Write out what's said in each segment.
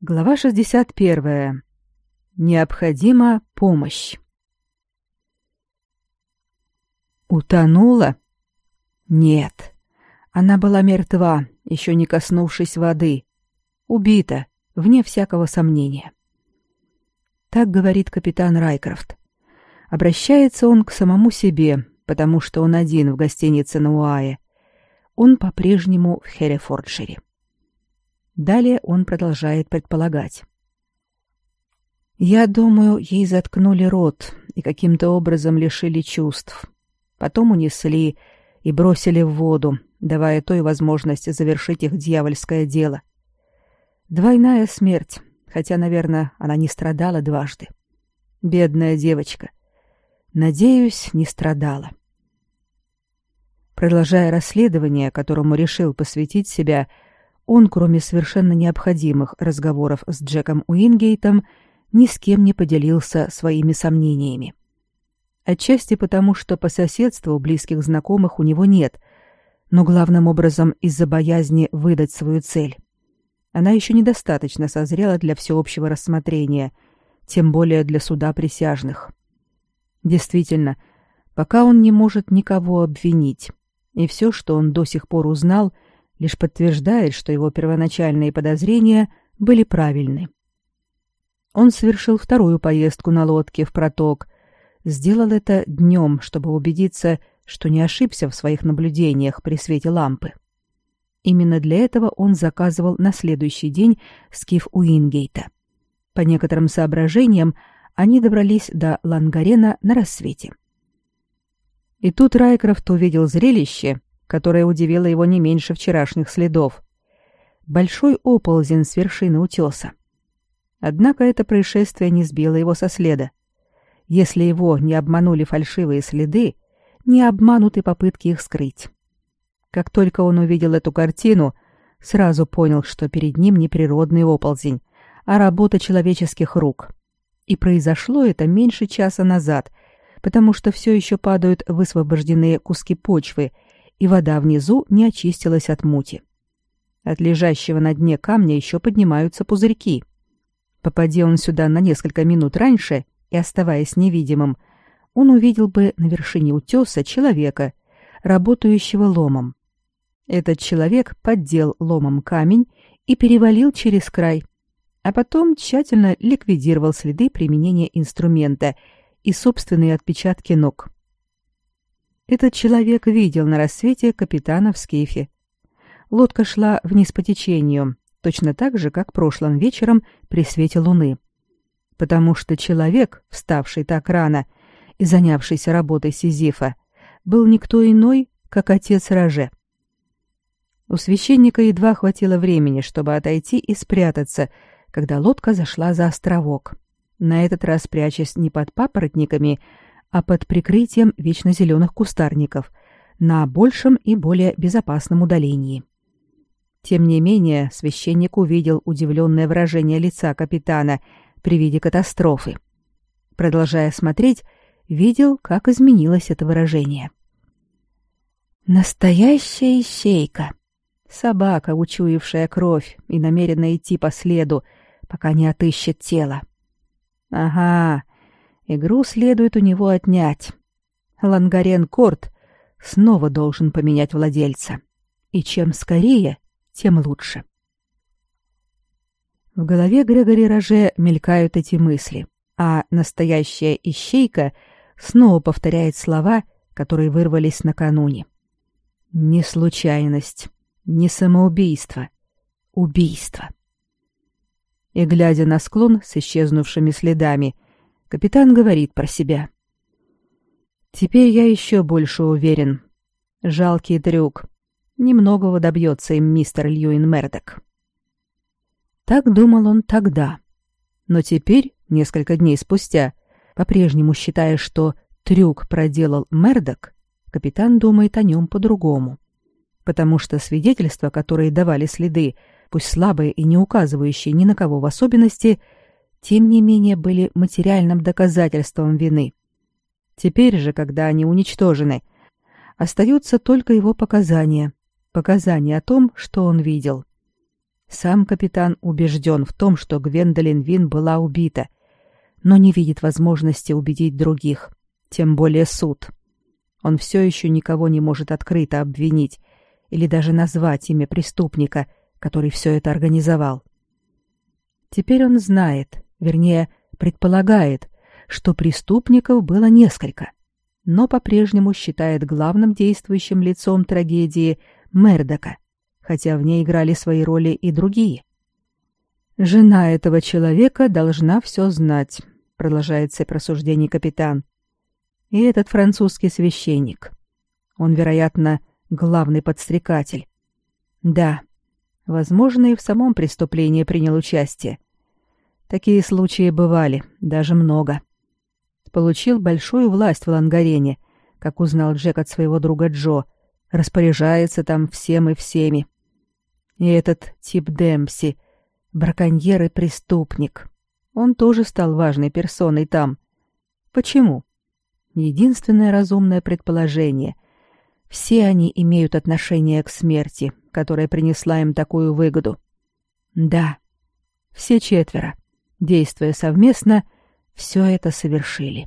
Глава 61. Необходима помощь. Утонула? Нет. Она была мертва, еще не коснувшись воды. Убита, вне всякого сомнения. Так говорит капитан Райкрофт. Обращается он к самому себе, потому что он один в гостинице на Уае. Он по-прежнему в Херефордшире. Далее он продолжает предполагать. Я думаю, ей заткнули рот и каким-то образом лишили чувств. Потом унесли и бросили в воду, давая той возможность завершить их дьявольское дело. Двойная смерть, хотя, наверное, она не страдала дважды. Бедная девочка. Надеюсь, не страдала. Продолжая расследование, которому решил посвятить себя, он, кроме совершенно необходимых разговоров с Джеком Уингейтом, ни с кем не поделился своими сомнениями. Отчасти потому, что по соседству близких знакомых у него нет, но главным образом из-за боязни выдать свою цель. Она еще недостаточно созрела для всеобщего рассмотрения, тем более для суда присяжных. Действительно, пока он не может никого обвинить, и все, что он до сих пор узнал — лишь подтверждает, что его первоначальные подозрения были правильны. Он совершил вторую поездку на лодке в проток, сделал это днем, чтобы убедиться, что не ошибся в своих наблюдениях при свете лампы. Именно для этого он заказывал на следующий день скиф Уингейта. По некоторым соображениям они добрались до Лангарена на рассвете. И тут Райкрофт увидел зрелище, которое удивило его не меньше вчерашних следов. Большой оползень с вершины утеса. Однако это происшествие не сбило его со следа. Если его не обманули фальшивые следы, не обмануты попытки их скрыть. Как только он увидел эту картину, сразу понял, что перед ним не природный оползень, а работа человеческих рук. И произошло это меньше часа назад, потому что все еще падают высвобожденные куски почвы и вода внизу не очистилась от мути. От лежащего на дне камня еще поднимаются пузырьки. Попади он сюда на несколько минут раньше и оставаясь невидимым, он увидел бы на вершине утеса человека, работающего ломом. Этот человек поддел ломом камень и перевалил через край, а потом тщательно ликвидировал следы применения инструмента и собственные отпечатки ног. Этот человек видел на рассвете капитана в скифе. Лодка шла вниз по течению, точно так же, как прошлым вечером при свете луны. Потому что человек, вставший так рано и занявшийся работой Сизифа, был никто иной, как отец Роже. У священника едва хватило времени, чтобы отойти и спрятаться, когда лодка зашла за островок, на этот раз прячась не под папоротниками, а под прикрытием вечно зеленых кустарников на большем и более безопасном удалении. Тем не менее, священник увидел удивленное выражение лица капитана при виде катастрофы. Продолжая смотреть, видел, как изменилось это выражение. Настоящая ищейка. Собака, учуявшая кровь и намеренная идти по следу, пока не отыщет тело. Ага, Игру следует у него отнять. Лангарен Корт снова должен поменять владельца. И чем скорее, тем лучше. В голове Грегори Роже мелькают эти мысли, а настоящая ищейка снова повторяет слова, которые вырвались накануне. Не случайность, не самоубийство, убийство. И глядя на склон с исчезнувшими следами, Капитан говорит про себя. Теперь я еще больше уверен. Жалкий трюк. Немногого добьется им мистер Льюин Мердок. Так думал он тогда. Но теперь, несколько дней спустя, по-прежнему считая, что трюк проделал Мердок, капитан думает о нем по-другому. Потому что свидетельства, которые давали следы, пусть слабые и не указывающие ни на кого в особенности, — тем не менее были материальным доказательством вины. Теперь же, когда они уничтожены, остаются только его показания, показания о том, что он видел. Сам капитан убежден в том, что Гвендолин Вин была убита, но не видит возможности убедить других, тем более суд. Он все еще никого не может открыто обвинить или даже назвать имя преступника, который все это организовал. Теперь он знает, вернее, предполагает, что преступников было несколько, но по-прежнему считает главным действующим лицом трагедии Мердока, хотя в ней играли свои роли и другие. «Жена этого человека должна все знать», — продолжает цепь рассуждений капитан. «И этот французский священник. Он, вероятно, главный подстрекатель. Да, возможно, и в самом преступлении принял участие. Такие случаи бывали, даже много получил большую власть в Лангарене, как узнал Джек от своего друга Джо, распоряжается там всем и всеми. И этот тип Демпси, браконьер и преступник, он тоже стал важной персоной там. Почему? Единственное разумное предположение. Все они имеют отношение к смерти, которая принесла им такую выгоду. Да, все четверо, действуя совместно, — все это совершили.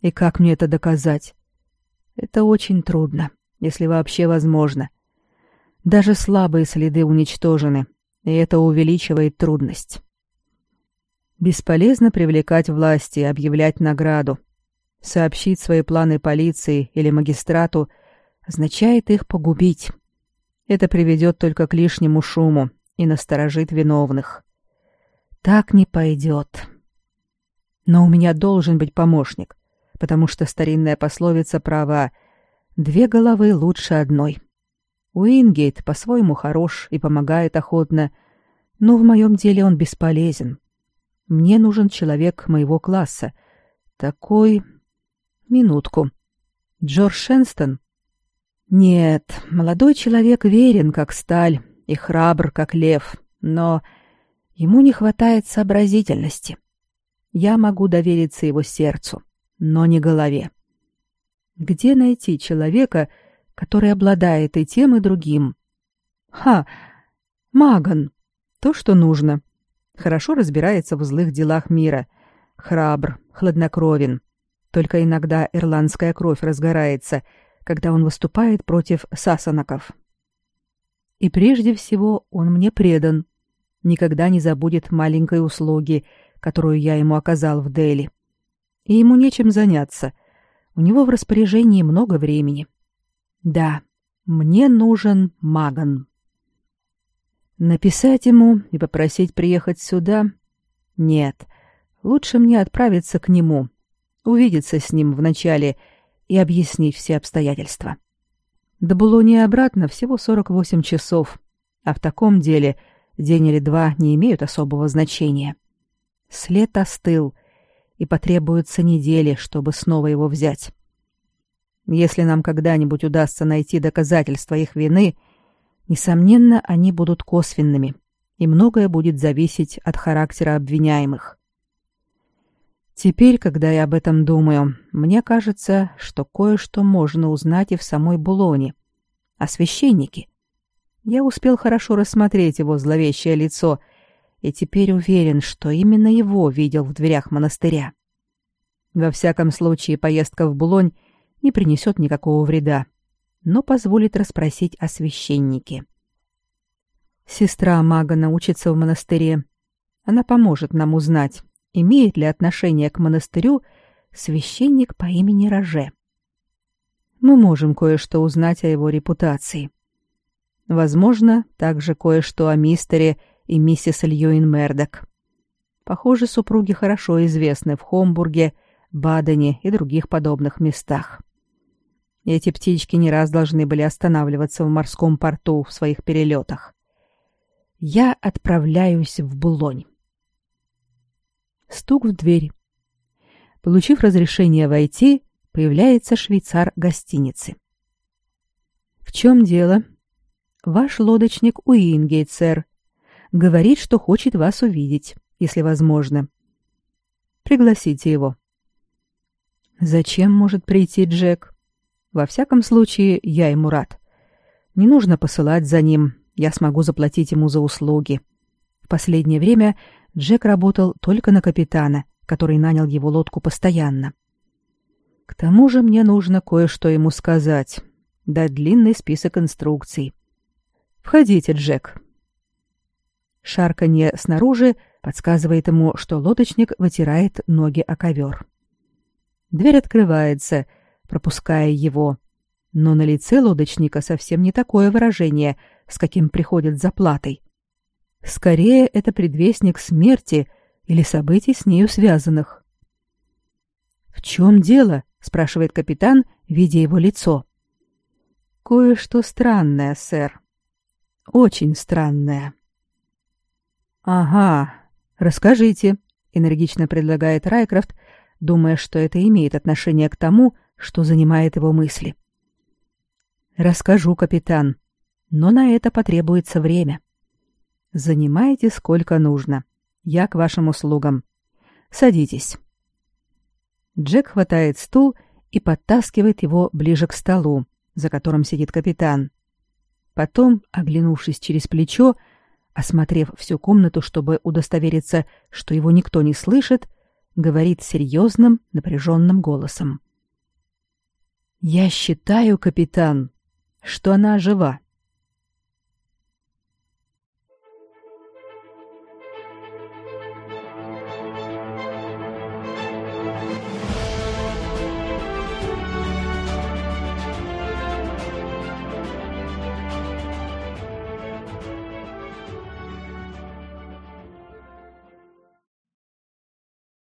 И как мне это доказать? Это очень трудно, если вообще возможно. Даже слабые следы уничтожены, и это увеличивает трудность. Бесполезно привлекать власти и объявлять награду. Сообщить свои планы полиции или магистрату означает их погубить. Это приведет только к лишнему шуму и насторожит виновных. Так не пойдет. Но у меня должен быть помощник, потому что старинная пословица права «две головы лучше одной». Уингейт по-своему хорош и помогает охотно, но в моем деле он бесполезен. Мне нужен человек моего класса. Такой... Минутку. Джордж Шенстон? Нет, молодой человек верен, как сталь, и храбр, как лев, но ему не хватает сообразительности. Я могу довериться его сердцу, но не голове. Где найти человека, который обладает и тем, и другим? Ха! Маган! То, что нужно. Хорошо разбирается в злых делах мира. Храбр, хладнокровен. Только иногда ирландская кровь разгорается, когда он выступает против сасанаков. И прежде всего он мне предан. Никогда не забудет маленькой услуги — которую я ему оказал в Дели. И ему нечем заняться. У него в распоряжении много времени. Да, мне нужен Маган. Написать ему и попросить приехать сюда? Нет. Лучше мне отправиться к нему, увидеться с ним вначале и объяснить все обстоятельства. До Булони обратно всего 48 часов, а в таком деле день или два не имеют особого значения. След остыл, и потребуются недели, чтобы снова его взять. Если нам когда-нибудь удастся найти доказательства их вины, несомненно, они будут косвенными, и многое будет зависеть от характера обвиняемых. Теперь, когда я об этом думаю, мне кажется, что кое-что можно узнать и в самой Булоне. О священнике. Я успел хорошо рассмотреть его зловещее лицо — и теперь уверен, что именно его видел в дверях монастыря. Во всяком случае, поездка в Булонь не принесет никакого вреда, но позволит расспросить о священнике. Сестра Магана учится в монастыре. Она поможет нам узнать, имеет ли отношение к монастырю священник по имени Роже. Мы можем кое-что узнать о его репутации. Возможно, также кое-что о мистере и миссис Льюин Мердок. Похоже, супруги хорошо известны в Хомбурге, Бадене и других подобных местах. Эти птички не раз должны были останавливаться в морском порту в своих перелетах. Я отправляюсь в Булонь. Стук в дверь. Получив разрешение войти, появляется швейцар гостиницы. «В чем дело?» «Ваш лодочник Уингейт, сэр», Говорит, что хочет вас увидеть, если возможно. Пригласите его. Зачем может прийти Джек? Во всяком случае, я ему рад. Не нужно посылать за ним, я смогу заплатить ему за услуги. В последнее время Джек работал только на капитана, который нанял его лодку постоянно. К тому же мне нужно кое-что ему сказать, дать длинный список инструкций. Входите, Джек. Шарканье снаружи подсказывает ему, что лодочник вытирает ноги о ковер. Дверь открывается, пропуская его, но на лице лодочника совсем не такое выражение, с каким приходит за платой. Скорее, это предвестник смерти или событий с нею связанных. «В чем дело?» — спрашивает капитан, видя его лицо. «Кое-что странное, сэр. Очень странное». «Ага, расскажите», — энергично предлагает Райкрафт, думая, что это имеет отношение к тому, что занимает его мысли. «Расскажу, капитан, но на это потребуется время. Занимайте сколько нужно. Я к вашим услугам. Садитесь». Джек хватает стул и подтаскивает его ближе к столу, за которым сидит капитан. Потом, оглянувшись через плечо, осмотрев всю комнату, чтобы удостовериться, что его никто не слышит, говорит серьезным, напряженным голосом. «Я считаю, капитан, что она жива.